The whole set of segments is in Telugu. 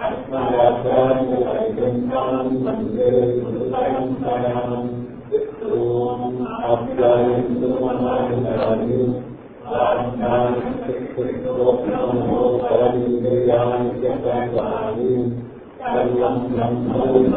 అస్మాచార్యం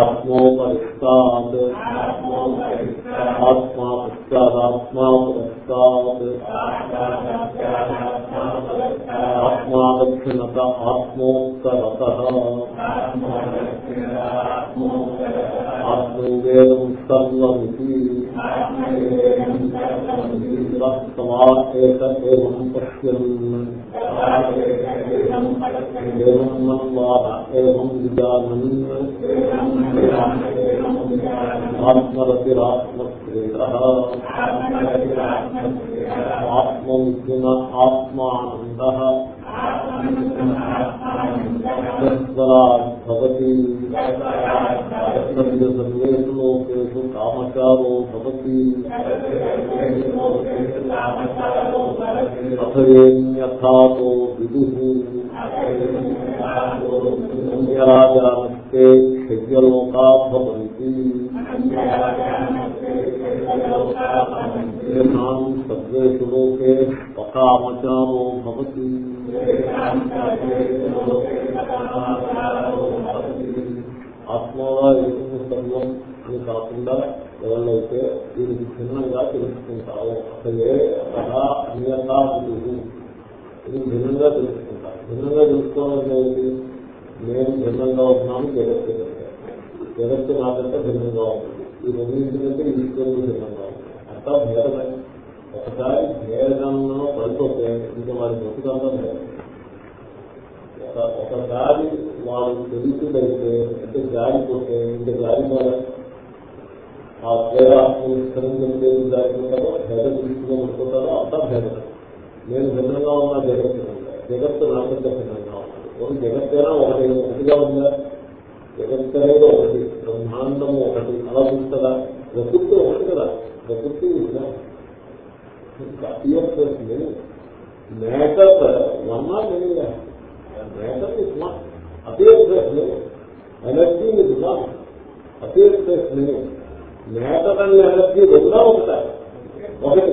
ఆత్మోపరిస్తాత్ ఆత్మా పశ్చాదాత్మా పురస్తాత్ ఆత్మాదక్షిణత ఆత్మోత్తరత ఆత్మవిద్యున ఆత్మానంద భవతి సర్వేషు కామచారో భవతి అథయేన్యథాతో విదు అన్యరాజానస్తే క్షయ్యలోకా భవంతి ఏషాం సర్వేషు లోకే పకామచారో భవతి ఆత్మగా ఏమి సర్వం అని కాకుండా ఎవరైతే దీనికి భిన్నంగా తెలుసుకుంటారో అసలే అలా అన్యంగా ఇది భిన్నంగా తెలుసుకుంటారు. భిన్నంగా తెలుసుకోవాలంటే ఏంటి నేను భిన్నంగా ఉన్నాను జగత్తు జగత్తు నాకంటే భిన్నంగా ఉంటుంది ఈ రెండింటికంటే ఈశ్వరుడు భిన్నంగా ఉంటుంది అంతా భేదమే. ఒకసారి భేదంలో పడిపోతే ఇంకా వారి బతుకంతా భేదం ఒకసారి వాళ్ళు తెలుసుదైతే అంటే జారిపోతే ఇంకా జారిపోలే ఆ పేద ఆత్మవిస్తరించే జారిపోతారో భేద దృష్టిలో ఉంటున్నారో అంతా భేదం నేను భిన్నంగా ఉన్నా జగత్తు జగత్తు నాకంటే భిన్నంగా ఉంది ఒక జగత్తేనా ఒకటి? ఒకటిగా ఉందా? జగత్ అనేది ఒకటి. బ్రహ్మాండం ఒకటి. అలా ఉంటుందా ప్రకృతి ఒకటి కదా. ప్రకృతి ఉందా? Make up one or many matter is not appears as many. Energy is not appears as many. Matter and energy రెండా ఉంటాయి ఒకటి.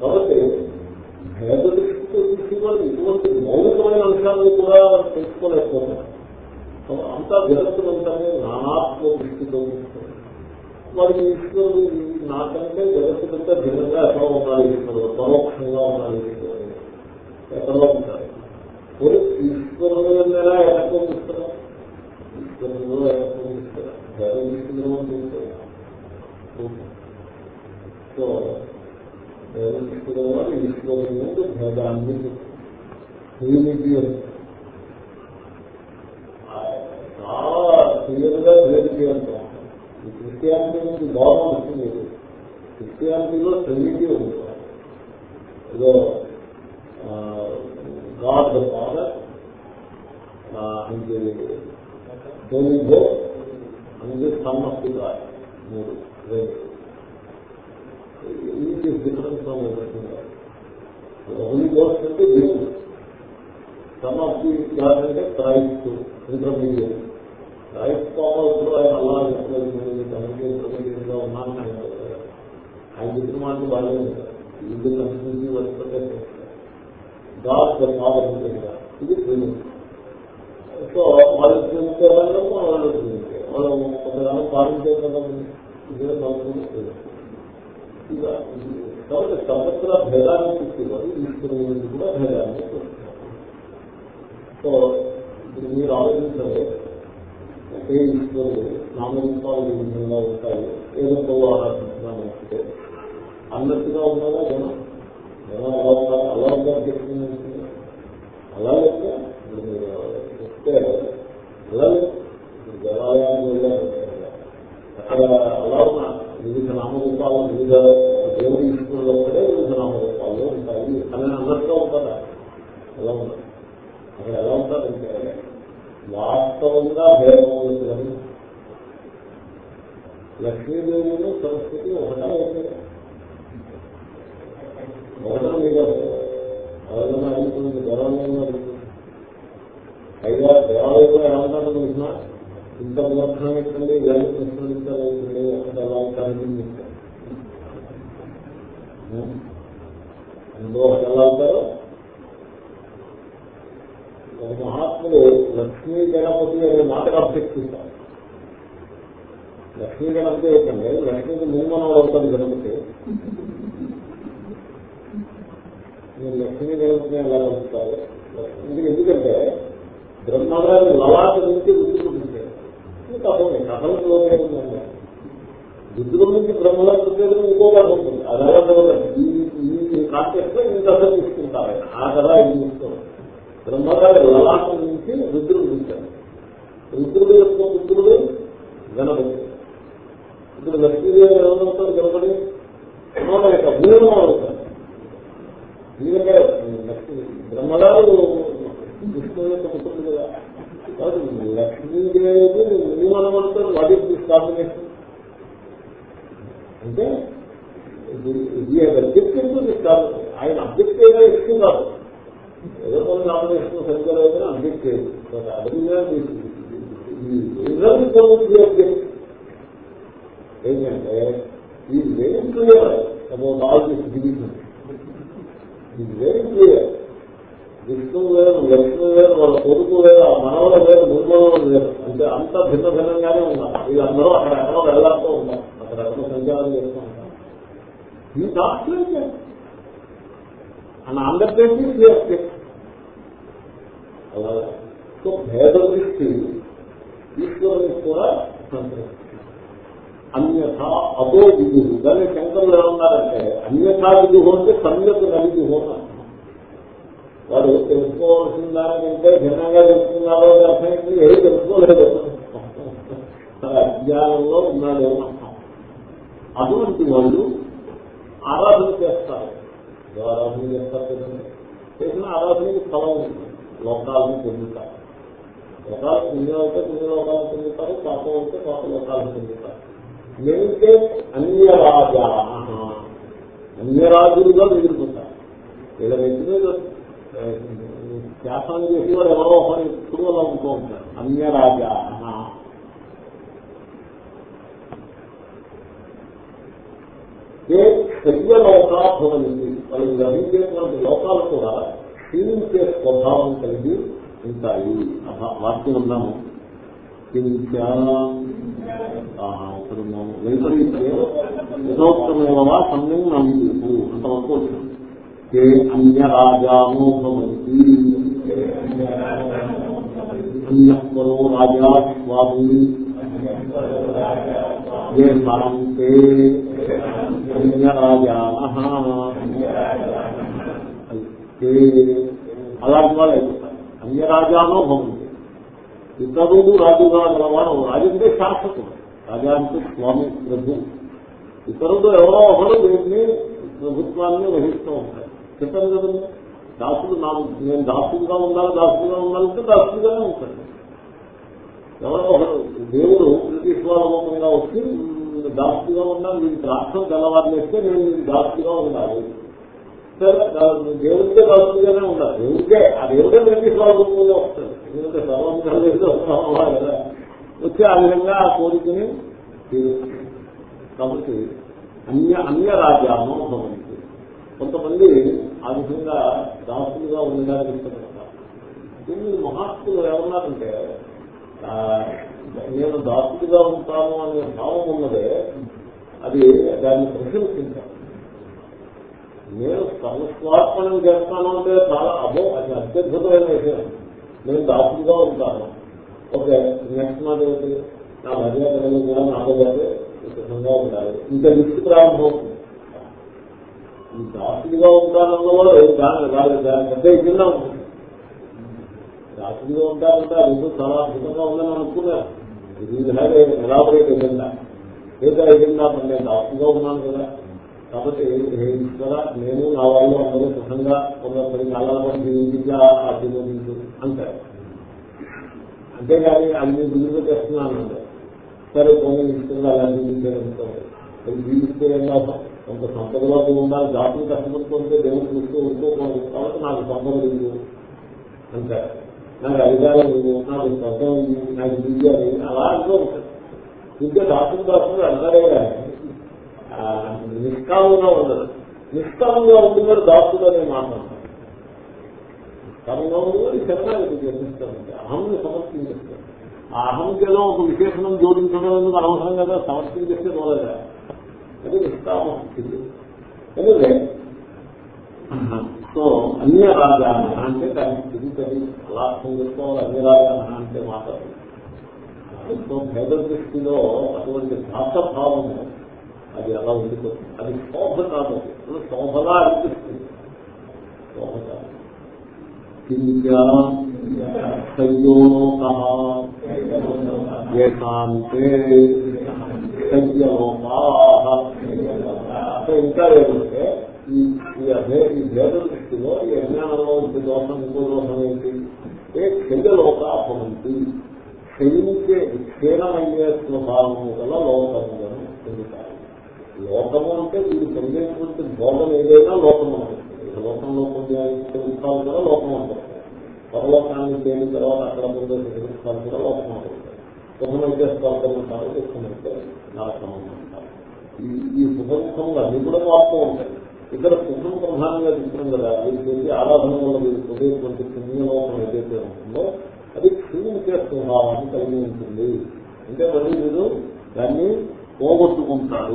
కాబట్టి భేద దృష్టితో చూసి వాళ్ళు ఇటువంటి మౌలికమైన అంశాలను కూడా తెలుసుకోలేకపోతున్నారు అంతా జగత్తునంతానే నానాత్మ దృష్టితో వారికి ఈశ్వరుడు నాకంటే జగత్తు కంటే భిన్నంగా ఎక్కడ ఉన్నారు ఈశ్వరుడు పరోక్షంగా ఉన్నారు క్రిస్టియానిటీ నుంచి గౌరవం వచ్చింది క్రిస్టియానిటీలో ట్రినిటీ ఉంది. ఏదో God the father uh, and the Holy Ghost, మూడు ఈచ్ హోలీ గోస్ట్ అంటే దేవుడు సమ్ ఆఫ్ ది గాడ్ అంటే క్రైస్ట్ ఇంటర్మీడియట్. క్రైస్ట్ కావచ్చు ఆయన అలా చెప్పలేదు ఇంటర్మీడియట్గా ఉన్నాను ఆయన చెప్పిన మాటలు బాగాలేదు ఉంటారు ఇల్లు కన్స్టిట్యూన్సీ గాడ్ ద ఫాదర్ ఇది ప్రేమ సో వాళ్ళు చూసే వాళ్ళు వాళ్ళు వాళ్ళు కొంతకాలం పాలన కదా ఇదే కాబట్టి సర్వత్ర భేదాన్ని చూసేవారు ఈశ్వరుని కూడా భేదాన్ని సో ఇప్పుడు మీరు ఆలోచించలేదు ఏ ఇంట్లో నామరూపాలు ఈ విధంగా ఉంటాయి. ఏదో ఆరాధించడానికి అన్నట్టుగా ఉన్నదా జనం జనం అలా ఉన్నారు అలా ఉండాలి చెప్తుంది అలా లేకపోతే అలా లేదు ఇప్పుడు దేవాలయానికి వెళ్ళారు అక్కడ అలా ఉన్నా వివిధ నామరూపాలు వివిధ దేవుడి ఈశ్వరులు ఒక్కడే వివిధ నామరూపాలు ఉంటాయి అని అన్నట్టుగా ఉంటారా ఎలా ఉన్నారు అక్కడ ఎలా ఉంటారంటే వాస్తవంగా భేదం లక్ష్మీదేవిని సంస్కృతి ఒకటా అయితే ఒకటా మీద ఎవరైనా అడుగుతుంది గౌరవంగా అడుగుతుంది పైగా దేవాలయంలో ఎలా ఉంటారో తెలిసిన ఇంత విలక్షణం ఇస్తుంది ఇలాంటి ప్రశ్నలు అక్కడ ఎలా ఉంటారని అందులో ఎలా ఉంటారో ఒక మహాత్ముడు లక్ష్మీ గణపతి అనే మాటకు అభ్యక్తి ఇస్తారు లక్ష్మీ గణపతి ఏంటంటే లక్ష్మీకి మూమనం అవుతాడు గణపతి. నేను లక్ష్మీ గణపతిని ఎలా కలుపుతారు ఎందుకంటే బ్రహ్మగారి లలాట నుంచి గుర్తుకుంటే తప్పని కథలో ఉందండి బుద్ధుల నుంచి బ్రహ్మలా పుట్టేది ఇంకో కథ ఉంటుంది. అది ఎలా జరగదు ఈ కాన్సెప్ట్లో ఇంత కథ తీసుకుంటారు. ఆ కథ ఇది చూసుకోవాలి బ్రహ్మగారి లలాటం నుంచి రుద్రుడు పుట్టారు రుద్రుడు యొక్క పుత్రుడు గణపతి. ఇప్పుడు లక్ష్మీదేవి ఎవరవుతారు గణపతి? యొక్క భూమి అవుతారు ఎందుకంటే లక్ష్మీ బ్రహ్మగారు విష్ణువు యొక్క పుత్రుడు కదా. కాబట్టి లక్ష్మీదేవి నియమనమంటారు వాటి కాంబినేషన్ అంటే ఇది అబ్జెక్ట్ ఆయన అబ్జెక్ట్ ఏదో ఇష్టం కాదు. ఏదో కొన్ని నామినేషన్ సరిగ్గా లేదని అబ్జెక్ట్ చేయదు ఏంటంటే ఈ very clear about all this division ఇది వెరీ క్లియర్ విష్ణువు వేరు లక్ష్మి వేరు వాళ్ళ కొడుకు వేరు ఆ మనవల వేరు నిర్మలం వేరు. అంటే అంత భిన్న భిన్నంగానే ఉన్నారు. వీళ్ళందరూ అక్కడ ఎక్కడో వెళ్ళాడుతూ ఉంటారు అక్కడ ఎక్కడో సంచారం చేస్తూ ఉంటారు. ఈ డాక్టర్ అండ్ ఆంధ్రప్రదేశ్ అలాగే. సో భేద దృష్టి ఈశ్వరుని కూడా సంతృప్తి. అన్యథ అదో విధు దాన్ని శంకరులు ఏమన్నారంటే అన్యథా విధు అంటే సమ్యకు నలిగి హోమం వాడు తెలుసుకోవాల్సిన దానికంటే భిన్నంగా తెలుసుకున్నారో అర్థమైంది ఏది తెలుసుకోలేదు. అజ్ఞానంలో ఉన్నాడు అటువంటి వాళ్ళు ఆరాధన చేస్తారు. ఆరాధన చేస్తారు కదండి చేసిన ఆరాధనకి స్థలం ఉంటుంది లోకాలను పొందుతారు. లోకాలు పుణ్యం అయితే పుణ్య లోకాలను పొందుతారు పాపం అయితే పాప లోకాలను పొందుతారు. మేమితే అన్యరాజా? అన్యరాజులుగా మీరు వీళ్ళ మీద శాసనం చేసి వాడు ఎవరో ఒకరు ఎప్పుడు అలా ఉంటూ ఉంటారు అన్యరాజా శరీరలోకా భవనింది వాళ్ళు గ్రహించేటువంటి లోకాలు కూడా క్షీణించే స్వభావం కలిగి ఉంటాయి. వాక్యం ఉన్నాము ఇక్కడున్నాము వైపరీత్యం యథోక్తమేవా సమ్యం నమ్ము అంతవరకు వచ్చింది ते अन्यराजानो भवन्ति अन्यः परो राजा स्वामी ये सान्ते अन्यराजानः ते అలాంటి వాళ్ళు అయిపోతారు అన్యరాజానో భవంతి ఇతరులు రాజుగా గలవాడు రాజు అంటే శాశ్వతుడు రాజా అంటే స్వామి ప్రభు ఇతరులు ఎవరో ఒకరు వీటిని ప్రభుత్వాన్ని వహిస్తూ ఉంటారు చెప్పాను కదండి దాసుడు నాకు నేను దాసుడుగా ఉండాలి దాసుడుగా ఉండాలంటే దాసుడుగానే ఉంటాను ఎవరో ఒకరు దేవుడు బ్రిటిష్ వాళ్ళ రూపంగా వచ్చి దాసుడుగా ఉన్నా మీకు రాష్ట్రం తెల్లవారిని నేను మీకు దాసుడుగా ఉండాలి. సరే దేవుడికే దాసుడుగానే ఉండాలి. దేవుడికే ఆ దేవుడే బ్రిటిష్ వాళ్ళ రూపంగా వస్తాడు ఎందుకంటే సర్వంగా కదా. వచ్చి ఆ విధంగా ఆ కోరికని కాబట్టి అన్య అన్య రాజ్యాంగం భవంతి కొంతమంది ఆ విధంగా దాసులుగా ఉండడానికి ఇష్టపడతారు దీన్ని మహాత్ములు ఏమన్నారంటే ఆ, నేను దాసుడిగా ఉంటాను అనే భావం ఉన్నదే అది దాన్ని ప్రశంసించాను నేను సర్వస్వార్పణం చేస్తాను అంటే చాలా అభో అది అత్యద్భుతమైన విషయం. నేను దాసుడిగా ఉంటాను. ఓకే నెక్స్ట్ మాట ఏంటి నా మర్యాద కూడా నాతో పాటు ఉండాలి. ఇంకా లిస్ట్ ప్రారంభం అవుతుంది. ఈ దాసుడిగా ఉంటానన్నవాడు దాని దాని దాని పెద్ద ఇదిగా ఉంటుంది. దాసుడిగా ఉంటారంటే రెండు చాలా అద్భుతంగా ఉందని అనుకున్నారు. ఎలాబరేట్ ఏదైనా ఏదో ఏదైనా నేను దాసుగా ఉన్నాను కదా. కాబట్టి హే ఈశ్వర నేను నా వాళ్ళు అందరూ సుఖంగా కొందరు చాలా జీవితంగా జీవించా ఆశీర్వదించు అంటారు. అంతేగాని అది నేను బిల్లు చేస్తున్నాను అంటే సరే కొన్ని ఇస్తుంది అలా జీవించాలనుకోండి జీవిస్తే ఏం కాదు కొంత సంపదలో ఉండాలి జాతులు కష్టపడుతుంటే దేవుడు చూస్తూ ఉంటూ కాబట్టి నాకు సంపద లేదు అంటారు. నాకు అధికారం లేదు నాకు స్వర్గం ఉంది నాకు విద్య లేదు అలా అంటూ ఉంటాడు విద్య దాసులు దాసులు అంటారే నిష్కామంగా ఉండదు నిష్కామంగా ఉంటున్నారు దాసుడు అనే మాట నిష్కామంగా ఉండేవాడు శరణాగతి చేపిస్తారంటే అహంని సమర్పించేస్తాడు ఆ అహంకేదో ఒక విశేషణం జోడించడం ఎందుకు అనవసరం కదా? సమర్పించేస్తే మొదలగా అది నిష్కామం ఎనివే సో అన్య రాజాన అంటే దానికి తిరుగుతుంది అలా అర్థం చేసుకోవాలి అన్య రాజాన అంటే మాత్రం సో భేద దృష్టిలో అటువంటి భాషభావం అది అలా ఉండిపోతుంది. అది శోభ కాదు శోభలా అనిపిస్తుంది. శోభ కాదు సంయోగా అంటే ఇంకా ఏమంటే ఈ ఈ అభే ఈ భేద దృష్టిలో ఈ అజ్ఞానంలో ఇంటి దోషం ఇంకో దోషం ఏంటి? ఏ క్షయలోకాభవంతి క్షయించే క్షీణమయ్యే స్వభావము గల లోకములను పొందుతారు లోకము అంటే వీడు పొందేటువంటి భోగం ఏదైనా లోకము ఉంటుంది లోకంలో పొందే సుఖాలు కూడా లోకం అంటారు పరలోకాన్ని తేలిన తర్వాత అక్కడ పొందే సుఖాలు కూడా లోకం అంటారు సుఖమైతే స్వర్గం ఉంటారు దుఃఖమైతే నరకం అంటారు ఈ ఈ సుఖముఖములు అన్ని కూడా మారుతూ ఉంటాయి. ఇక్కడ సుఖం ప్రధానంగా చెప్తున్నాం కదా వీళ్ళు చేసి ఆరాధన వల్ల వీళ్ళు పొందేటువంటి పుణ్యలోకం ఏదైతే ఉంటుందో అది క్షీణించే స్వభావాన్ని కలిగి ఉంటుంది. అంటే మళ్ళీ మీరు దాన్ని పోగొట్టుకుంటారు.